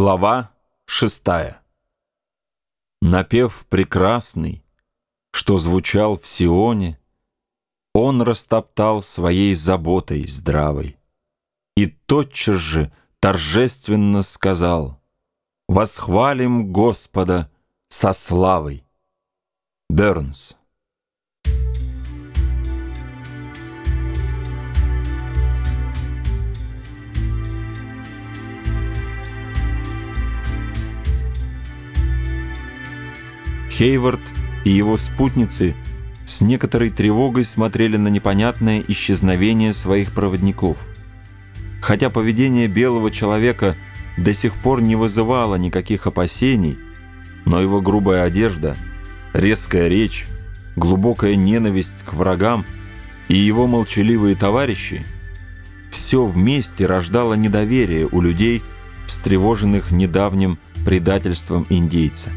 Глава шестая Напев прекрасный, что звучал в Сионе, Он растоптал своей заботой здравой И тотчас же торжественно сказал «Восхвалим Господа со славой». Бернс Хейвард и его спутницы с некоторой тревогой смотрели на непонятное исчезновение своих проводников. Хотя поведение белого человека до сих пор не вызывало никаких опасений, но его грубая одежда, резкая речь, глубокая ненависть к врагам и его молчаливые товарищи все вместе рождало недоверие у людей, встревоженных недавним предательством индейца.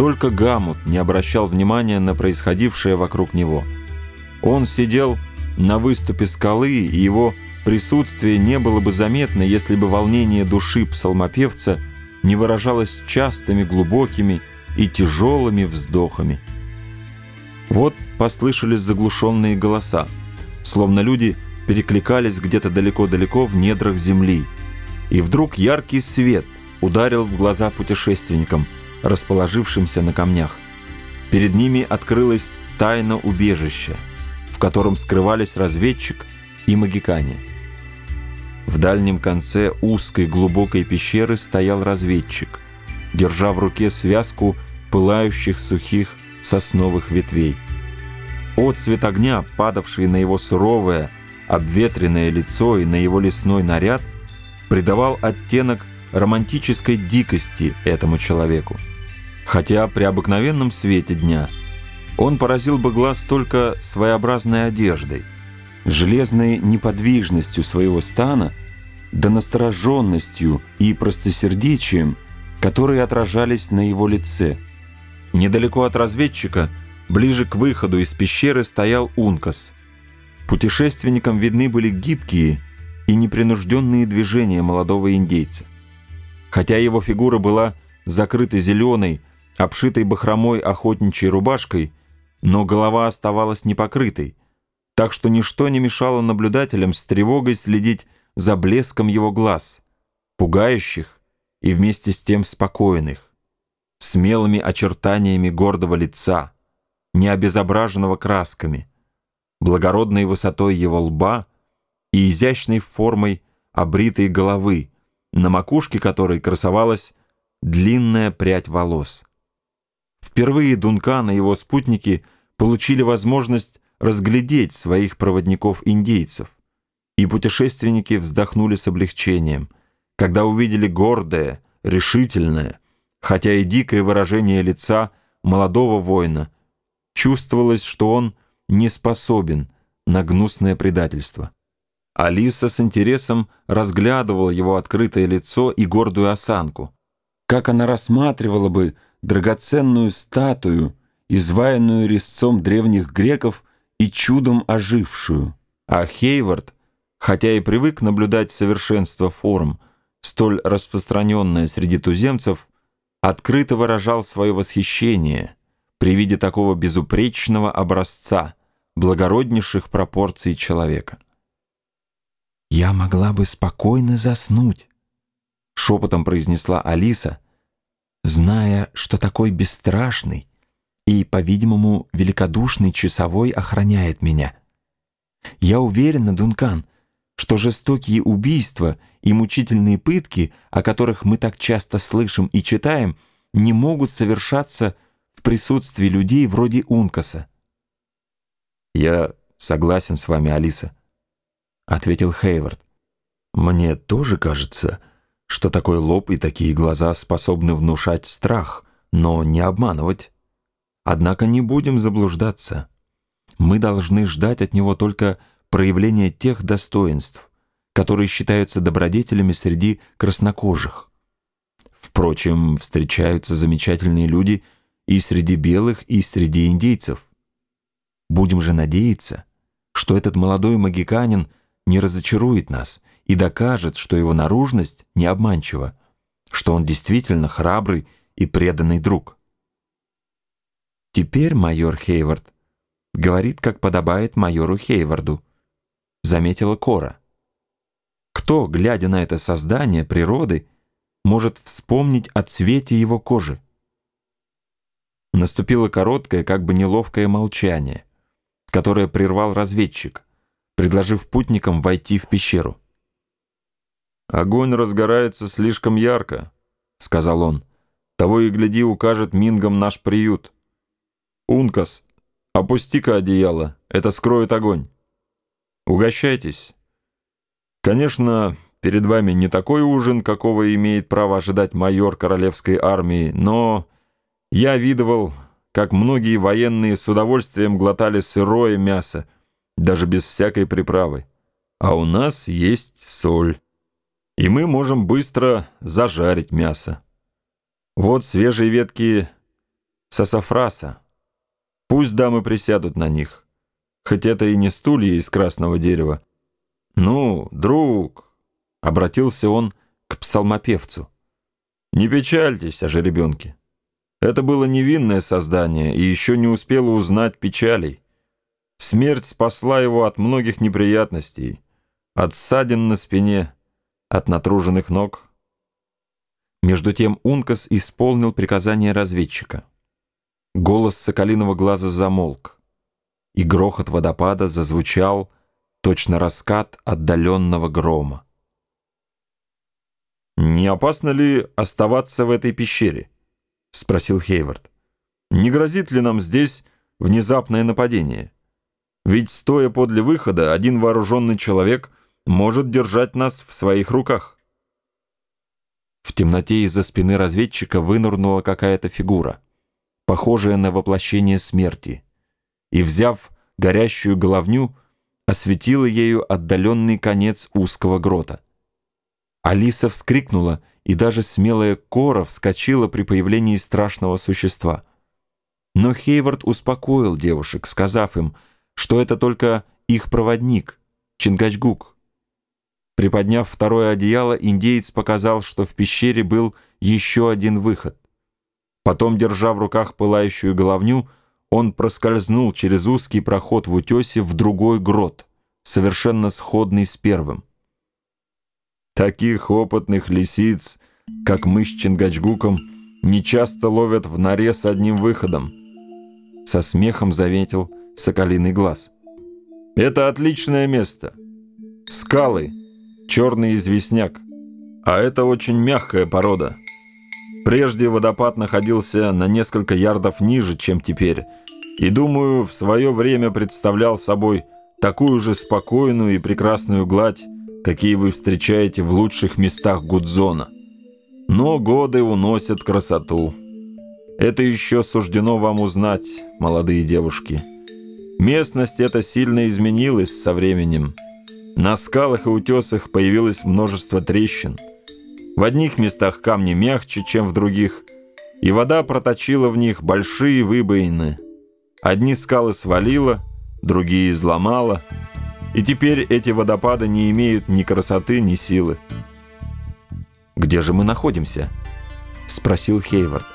Только Гамут не обращал внимания на происходившее вокруг него. Он сидел на выступе скалы, и его присутствие не было бы заметно, если бы волнение души псалмопевца не выражалось частыми, глубокими и тяжелыми вздохами. Вот послышались заглушенные голоса, словно люди перекликались где-то далеко-далеко в недрах земли. И вдруг яркий свет ударил в глаза путешественникам – расположившимся на камнях. Перед ними открылось тайна убежища, в котором скрывались разведчик и магикане. В дальнем конце узкой глубокой пещеры стоял разведчик, держа в руке связку пылающих сухих сосновых ветвей. Отцвет огня, падавший на его суровое, обветренное лицо и на его лесной наряд, придавал оттенок романтической дикости этому человеку хотя при обыкновенном свете дня он поразил бы глаз только своеобразной одеждой, железной неподвижностью своего стана, да настороженностью и простосердечием, которые отражались на его лице. Недалеко от разведчика, ближе к выходу из пещеры, стоял Ункас. Путешественникам видны были гибкие и непринужденные движения молодого индейца. Хотя его фигура была закрыта зеленой, обшитой бахромой охотничьей рубашкой, но голова оставалась непокрытой, так что ничто не мешало наблюдателям с тревогой следить за блеском его глаз, пугающих и вместе с тем спокойных, смелыми очертаниями гордого лица, не обезображенного красками, благородной высотой его лба и изящной формой обритой головы, на макушке которой красовалась длинная прядь волос. Впервые Дункан и его спутники получили возможность разглядеть своих проводников-индейцев, и путешественники вздохнули с облегчением, когда увидели гордое, решительное, хотя и дикое выражение лица молодого воина. Чувствовалось, что он не способен на гнусное предательство. Алиса с интересом разглядывала его открытое лицо и гордую осанку. Как она рассматривала бы драгоценную статую, изваянную резцом древних греков и чудом ожившую. А Хейвард, хотя и привык наблюдать совершенство форм, столь распространенное среди туземцев, открыто выражал свое восхищение при виде такого безупречного образца благороднейших пропорций человека. «Я могла бы спокойно заснуть», — шепотом произнесла Алиса — зная, что такой бесстрашный и, по-видимому, великодушный часовой охраняет меня. Я уверена, Дункан, что жестокие убийства и мучительные пытки, о которых мы так часто слышим и читаем, не могут совершаться в присутствии людей вроде Ункаса. «Я согласен с вами, Алиса», — ответил Хейвард. «Мне тоже кажется, что такой лоб и такие глаза способны внушать страх, но не обманывать. Однако не будем заблуждаться. Мы должны ждать от него только проявления тех достоинств, которые считаются добродетелями среди краснокожих. Впрочем, встречаются замечательные люди и среди белых, и среди индейцев. Будем же надеяться, что этот молодой магиканин не разочарует нас – и докажет, что его наружность не обманчива, что он действительно храбрый и преданный друг. «Теперь майор Хейвард говорит, как подобает майору Хейварду», заметила Кора. Кто, глядя на это создание природы, может вспомнить о цвете его кожи? Наступило короткое, как бы неловкое молчание, которое прервал разведчик, предложив путникам войти в пещеру. «Огонь разгорается слишком ярко», — сказал он. «Того и гляди укажет Мингам наш приют. Ункас, опусти-ка одеяло, это скроет огонь. Угощайтесь. Конечно, перед вами не такой ужин, какого имеет право ожидать майор королевской армии, но я видывал, как многие военные с удовольствием глотали сырое мясо, даже без всякой приправы. А у нас есть соль и мы можем быстро зажарить мясо. Вот свежие ветки сасафраса. Пусть дамы присядут на них, хоть это и не стулья из красного дерева. «Ну, друг», — обратился он к псалмопевцу, — «не печальтесь о жеребенке. Это было невинное создание и еще не успело узнать печалей. Смерть спасла его от многих неприятностей, от ссадин на спине, от натруженных ног. Между тем Ункас исполнил приказание разведчика. Голос соколиного глаза замолк, и грохот водопада зазвучал, точно раскат отдаленного грома. «Не опасно ли оставаться в этой пещере?» — спросил Хейвард. «Не грозит ли нам здесь внезапное нападение? Ведь, стоя подле выхода, один вооруженный человек — может держать нас в своих руках. В темноте из-за спины разведчика вынырнула какая-то фигура, похожая на воплощение смерти, и, взяв горящую головню, осветила ею отдаленный конец узкого грота. Алиса вскрикнула, и даже смелая Кора вскочила при появлении страшного существа. Но Хейвард успокоил девушек, сказав им, что это только их проводник, Чингачгук, Приподняв второе одеяло, индеец показал, что в пещере был еще один выход. Потом, держа в руках пылающую головню, он проскользнул через узкий проход в утесе в другой грот, совершенно сходный с первым. Таких опытных лисиц, как мы с Чингачгуком, не часто ловят в норе с одним выходом. Со смехом заметил соколиный глаз. Это отличное место. Скалы — черный известняк. А это очень мягкая порода. Прежде водопад находился на несколько ярдов ниже, чем теперь, и, думаю, в свое время представлял собой такую же спокойную и прекрасную гладь, какие вы встречаете в лучших местах Гудзона. Но годы уносят красоту. Это еще суждено вам узнать, молодые девушки. Местность эта сильно изменилась со временем. На скалах и утесах появилось множество трещин. В одних местах камни мягче, чем в других, и вода проточила в них большие выбоины. Одни скалы свалила, другие изломала, и теперь эти водопады не имеют ни красоты, ни силы. «Где же мы находимся?» — спросил Хейвард.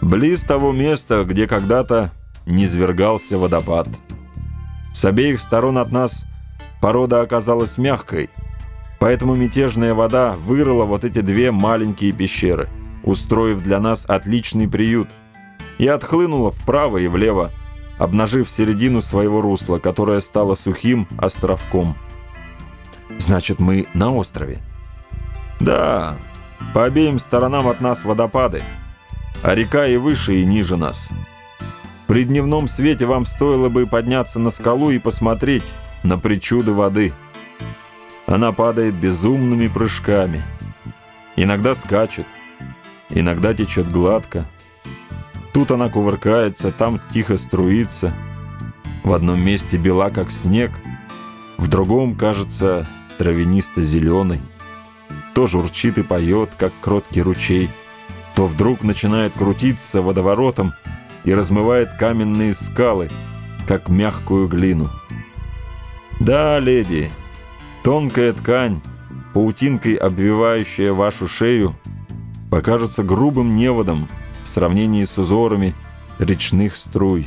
«Близ того места, где когда-то низвергался водопад. С обеих сторон от нас Порода оказалась мягкой, поэтому мятежная вода вырыла вот эти две маленькие пещеры, устроив для нас отличный приют, и отхлынула вправо и влево, обнажив середину своего русла, которое стало сухим островком. «Значит, мы на острове?» «Да, по обеим сторонам от нас водопады, а река и выше, и ниже нас. При дневном свете вам стоило бы подняться на скалу и посмотреть, на причуды воды. Она падает безумными прыжками. Иногда скачет, иногда течет гладко. Тут она кувыркается, там тихо струится. В одном месте бела, как снег, в другом, кажется, травянисто-зеленый. То журчит и поет, как кроткий ручей, то вдруг начинает крутиться водоворотом и размывает каменные скалы, как мягкую глину. Да, леди, тонкая ткань, паутинкой обвивающая вашу шею, покажется грубым неводом в сравнении с узорами речных струй.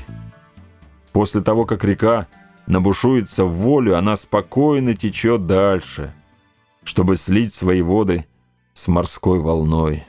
После того, как река набушуется в волю, она спокойно течет дальше, чтобы слить свои воды с морской волной.